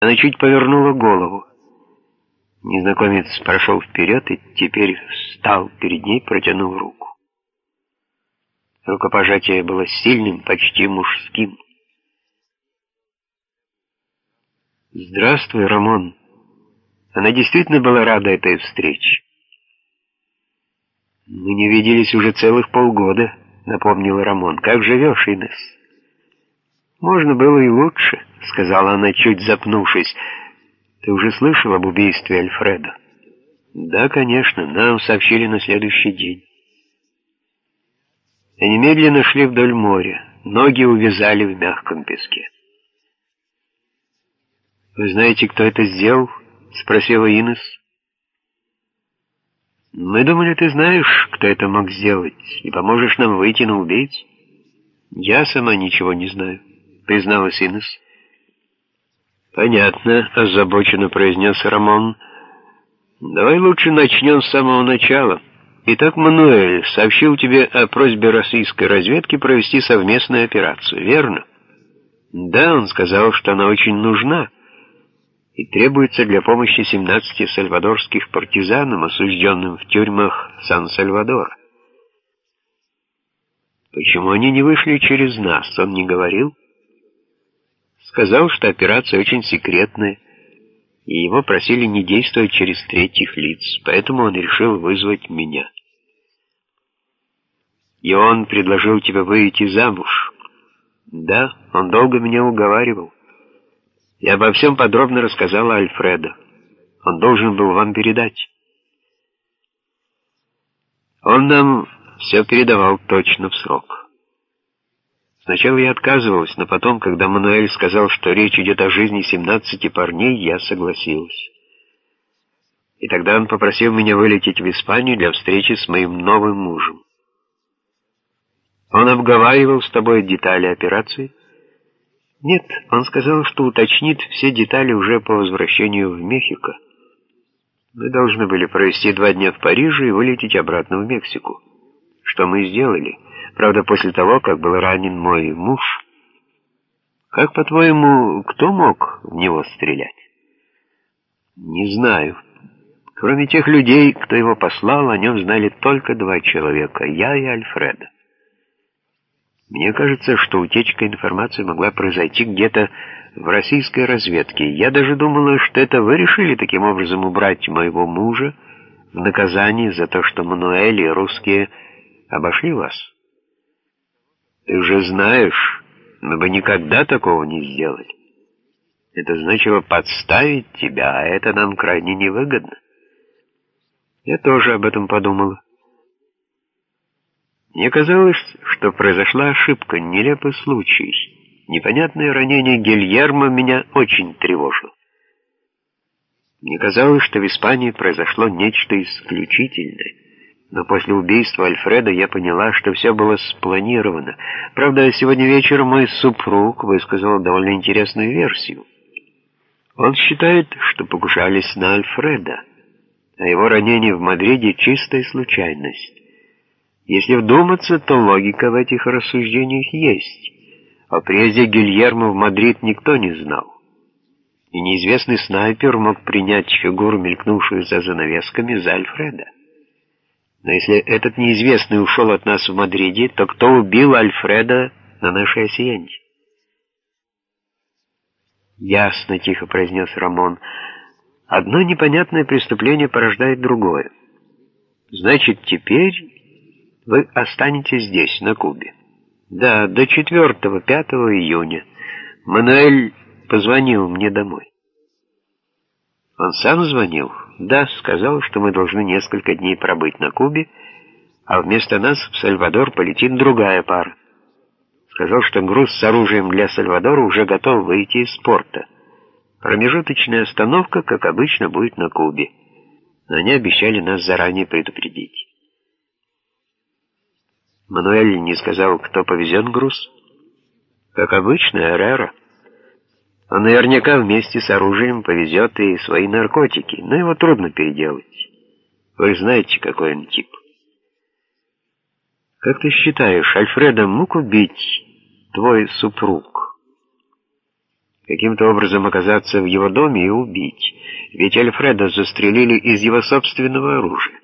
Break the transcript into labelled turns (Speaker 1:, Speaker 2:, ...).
Speaker 1: Она чуть повернула голову. Незнакомец прошел вперед и теперь встал перед ней, протянув руку. Рукопожатие было сильным, почти мужским. «Здравствуй, Рамон». Она действительно была рада этой встрече. «Мы не виделись уже целых полгода», — напомнил Рамон. «Как живешь, Инесс?» «Можно было и лучше», — сказала она, чуть запнувшись. «Ты уже слышал об убийстве Альфреда?» «Да, конечно, нам сообщили на следующий день». Они медленно шли вдоль моря, ноги увязали в мягком песке. «Вы знаете, кто это сделал?» — спросила Инес. «Мы думали, ты знаешь, кто это мог сделать, и поможешь нам выйти на убийц». «Я сама ничего не знаю», — призналась Инес. «Понятно», — озабоченно произнес Рамон. «Давай лучше начнем с самого начала. Итак, Мануэль сообщил тебе о просьбе российской разведки провести совместную операцию, верно?» «Да, он сказал, что она очень нужна» и требуется для помощи 17 сальвадорских партизанам, осужденным в тюрьмах Сан-Сальвадора. Почему они не вышли через нас, он не говорил? Сказал, что операция очень секретная, и его просили не действовать через третьих лиц, поэтому он решил вызвать меня. И он предложил тебе выйти замуж. Да, он долго меня уговаривал. Я обо всем подробно рассказала Альфреду. Он должен был вам передать. Он нам все передавал точно в срок. Сначала я отказывалась, но потом, когда Мануэль сказал, что речь идет о жизни 17 парней, я согласилась. И тогда он попросил меня вылететь в Испанию для встречи с моим новым мужем. Он обговаривал с тобой детали операции? Нет, он сказал, что уточнит все детали уже по возвращению в Мехико. Мы должны были провести два дня в Париже и вылететь обратно в Мексику. Что мы сделали. Правда, после того, как был ранен мой муж. Как, по-твоему, кто мог в него стрелять? Не знаю. Кроме тех людей, кто его послал, о нем знали только два человека — я и Альфреда. Мне кажется, что утечка информации могла произойти где-то в российской разведке. Я даже думала, что это вы решили таким образом убрать моего мужа в наказание за то, что Мануэль и русские обошли вас. Ты же знаешь, мы бы никогда такого не сделали. Это значило подставить тебя, а это нам крайне невыгодно. Я тоже об этом подумала. Мне казалось, что произошла ошибка, нелепый случай. Непонятное ранение Гильермо меня очень тревожило. Мне казалось, что в Испании произошло нечто исключительное. Но после убийства Альфреда я поняла, что все было спланировано. Правда, сегодня вечером мой супруг высказал довольно интересную версию. Он считает, что покушались на Альфреда, а его ранение в Мадриде — чистая случайность. Если вдуматься, то логика в этих рассуждениях есть. О приезде Гильермо в Мадрид никто не знал. И неизвестный снайпер мог принять фигуру, мелькнувшую за занавесками, за Альфреда. Но если этот неизвестный ушел от нас в Мадриде, то кто убил Альфреда на нашей асьенде? «Ясно», — тихо произнес Рамон. «Одно непонятное преступление порождает другое. Значит, теперь вы останетесь здесь, на Кубе. Да, до 4-5 июня. Мануэль позвонил мне домой. Он сам звонил? Да, сказал, что мы должны несколько дней пробыть на Кубе, а вместо нас в Сальвадор полетит другая пара. Сказал, что груз с оружием для Сальвадора уже готов выйти из порта. Промежуточная остановка, как обычно, будет на Кубе. Но они обещали нас заранее предупредить. Мануэль не сказал, кто повезет груз? Как обычно, Эррера. Он наверняка вместе с оружием повезет и свои наркотики, но его трудно переделать. Вы знаете, какой он тип. Как ты считаешь, Альфреда мог убить твой супруг? каким-то образом оказаться в его доме и убить, ведь Альфреда застрелили из его собственного оружия.